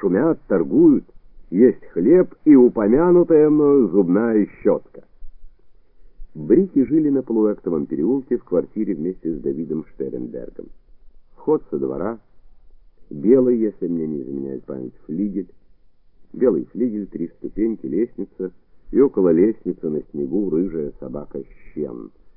шумят, торгуют, есть хлеб и упомянутая мною зубная щетка. Брики жили на полуэктовом переулке в квартире вместе с Давидом Штеренбергом. Вход со двора, белый, если мне не изменяет память, флигель, белый флигель, три ступеньки, лестница, и около лестницы на снегу рыжая собака Щен —